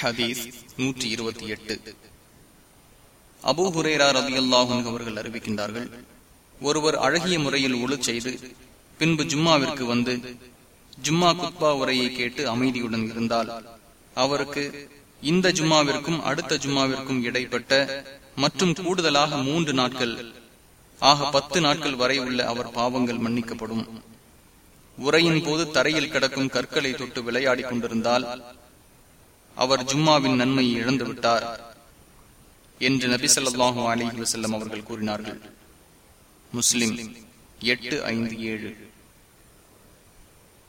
ஹதீஸ் நூற்றி இருபத்தி எட்டு. அபு ஹுரேரா ரவி அல்லாஹும் அவர்கள் அறிவிக்கின்றார்கள் ஒருவர் அழகிய முறையில் ஒழு செய்து பின்பு ஜும்மாவிற்கு வந்து ஜும்மா குத்பா உரையை கேட்டு அமைதியுடன் இருந்தால் அவருக்கு இந்த ஜும்மாவிற்கும் அடுத்த ஜும்மாவிற்கும் இடைப்பட்ட மற்றும் கூடுதலாக மூன்று நாட்கள் ஆக பத்து நாட்கள் வரை உள்ள அவர் பாவங்கள் மன்னிக்கப்படும். உரையின் போது தரையில் கிடக்கும் கற்களை தொட்டு விளையாடிக் கொண்டிருந்தால் அவர் ஜும்மாவின் நன்மையை இழந்து விட்டார் என்று நபி சொல்லாஹு அலி வசல்லம் அவர்கள் கூறினார்கள். முஸ்லிம் எட்டு ஐந்து ஏழு.